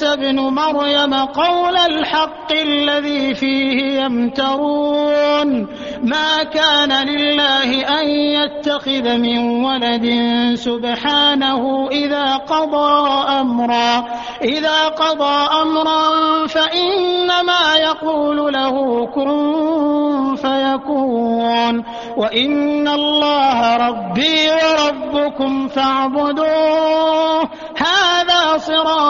عيسى بن مريم قول الحق الذي فيه يمترون. ما كان لله أن يتخذ من ولد سبحانه إذا قضى أمرا. إذا قضى أمرا فإنما يقول له كن فيكون. وإن الله ربي وربكم فاعبدوه